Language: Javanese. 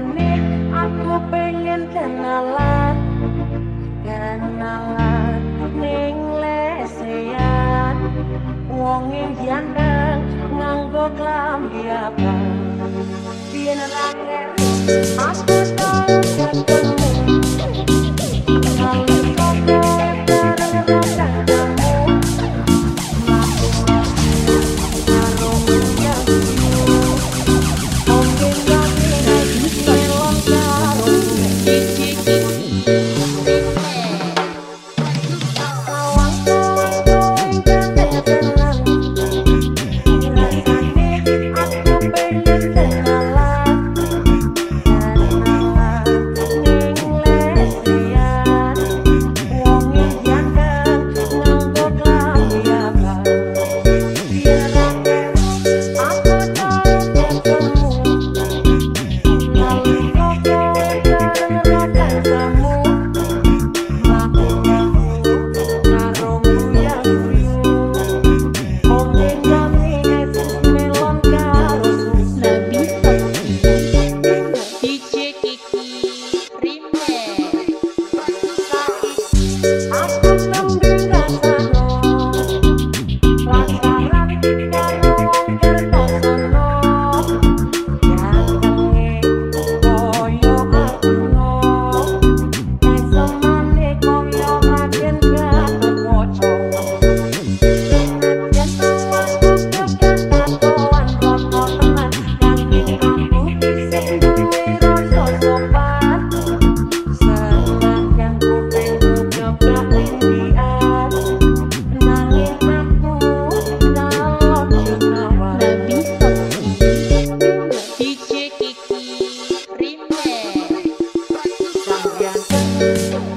Rupane aku pengen kenalan. Kenalan ning lesean Wong yang jantan nganggok lambi apa? Biar nerang aku Thank you.